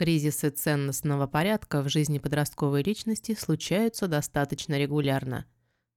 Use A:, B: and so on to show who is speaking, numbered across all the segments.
A: Кризисы ценностного порядка в жизни подростковой личности случаются достаточно регулярно.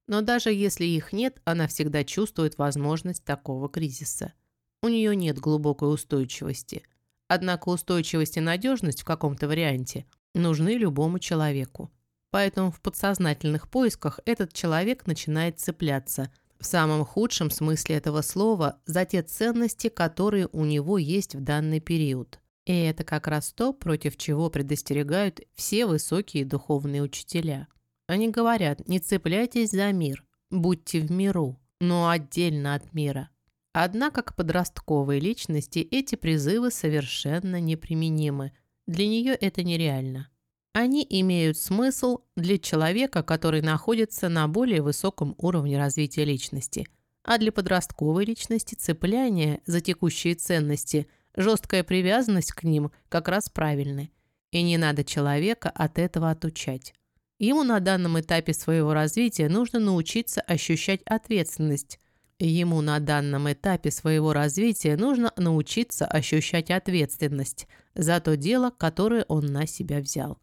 A: Но даже если их нет, она всегда чувствует возможность такого кризиса. У нее нет глубокой устойчивости. Однако устойчивость и надежность в каком-то варианте нужны любому человеку. Поэтому в подсознательных поисках этот человек начинает цепляться, в самом худшем смысле этого слова, за те ценности, которые у него есть в данный период. И это как раз то, против чего предостерегают все высокие духовные учителя. Они говорят, не цепляйтесь за мир, будьте в миру, но отдельно от мира. Однако к подростковой личности эти призывы совершенно неприменимы. Для нее это нереально. Они имеют смысл для человека, который находится на более высоком уровне развития личности. А для подростковой личности цепляние за текущие ценности – Жесткая привязанность к ним как раз правильны. И не надо человека от этого отучать. Ему на данном этапе своего развития нужно научиться ощущать ответственность. Ему на данном этапе своего развития нужно научиться ощущать ответственность за то дело, которое он на себя взял.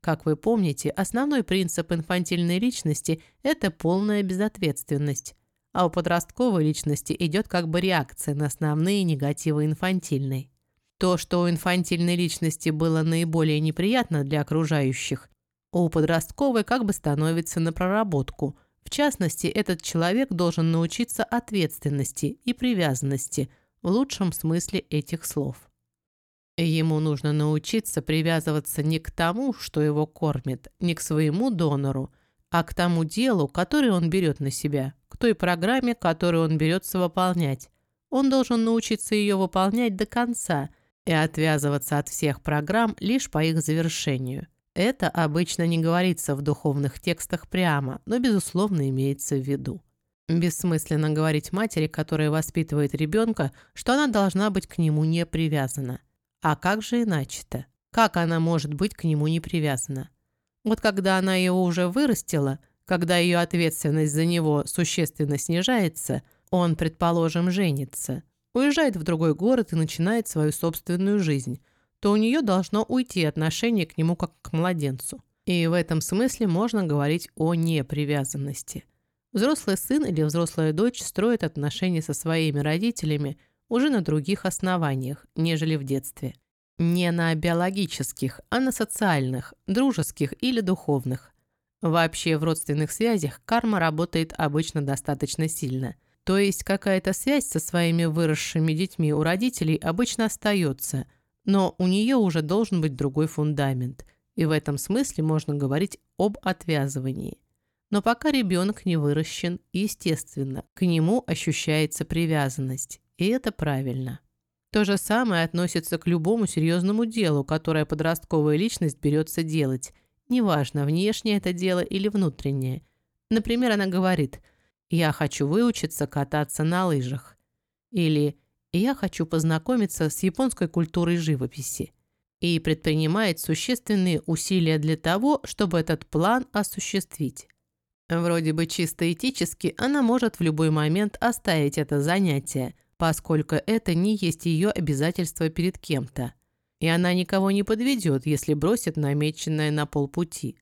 A: Как вы помните, основной принцип инфантильной личности – это полная безответственность а у подростковой личности идет как бы реакция на основные негативы инфантильной. То, что у инфантильной личности было наиболее неприятно для окружающих, у подростковой как бы становится на проработку. В частности, этот человек должен научиться ответственности и привязанности в лучшем смысле этих слов. Ему нужно научиться привязываться не к тому, что его кормит, не к своему донору, а к тому делу, которое он берет на себя, к той программе, которую он берется выполнять. Он должен научиться ее выполнять до конца и отвязываться от всех программ лишь по их завершению. Это обычно не говорится в духовных текстах прямо, но, безусловно, имеется в виду. Бессмысленно говорить матери, которая воспитывает ребенка, что она должна быть к нему не привязана. А как же иначе-то? Как она может быть к нему не привязана? Вот когда она его уже вырастила, когда ее ответственность за него существенно снижается, он, предположим, женится, уезжает в другой город и начинает свою собственную жизнь, то у нее должно уйти отношение к нему как к младенцу. И в этом смысле можно говорить о непривязанности. Взрослый сын или взрослая дочь строят отношения со своими родителями уже на других основаниях, нежели в детстве. Не на биологических, а на социальных, дружеских или духовных. Вообще в родственных связях карма работает обычно достаточно сильно. То есть какая-то связь со своими выросшими детьми у родителей обычно остается, но у нее уже должен быть другой фундамент. И в этом смысле можно говорить об отвязывании. Но пока ребенок не выращен, естественно, к нему ощущается привязанность. И это правильно. То же самое относится к любому серьезному делу, которое подростковая личность берется делать. Неважно, внешнее это дело или внутреннее. Например, она говорит «Я хочу выучиться кататься на лыжах». Или «Я хочу познакомиться с японской культурой живописи». И предпринимает существенные усилия для того, чтобы этот план осуществить. Вроде бы чисто этически она может в любой момент оставить это занятие – поскольку это не есть ее обязательство перед кем-то. И она никого не подведет, если бросит намеченное на полпути.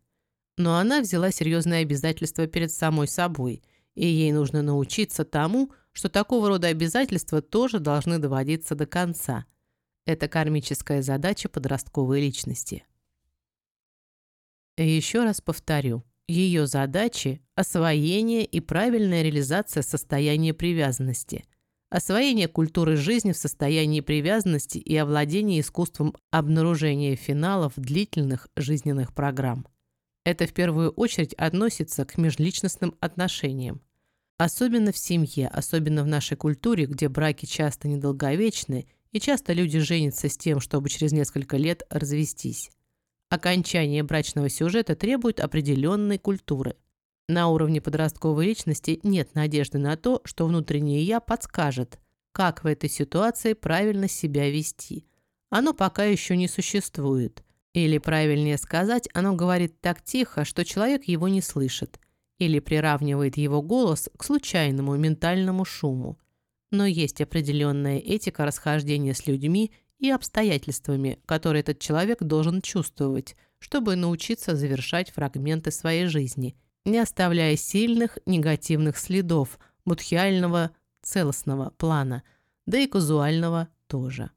A: Но она взяла серьезное обязательство перед самой собой, и ей нужно научиться тому, что такого рода обязательства тоже должны доводиться до конца. Это кармическая задача подростковой личности. еще раз повторю. Ее задачи – освоение и правильная реализация состояния привязанности – освоение культуры жизни в состоянии привязанности и овладение искусством обнаружения финалов длительных жизненных программ. Это в первую очередь относится к межличностным отношениям. Особенно в семье, особенно в нашей культуре, где браки часто недолговечны, и часто люди женятся с тем, чтобы через несколько лет развестись. Окончание брачного сюжета требует определенной культуры – на уровне подростковой личности нет надежды на то, что внутреннее «я» подскажет, как в этой ситуации правильно себя вести. Оно пока еще не существует. Или, правильнее сказать, оно говорит так тихо, что человек его не слышит. Или приравнивает его голос к случайному ментальному шуму. Но есть определенная этика расхождения с людьми и обстоятельствами, которые этот человек должен чувствовать, чтобы научиться завершать фрагменты своей жизни, не оставляя сильных негативных следов будхиального целостного плана, да и казуального тоже.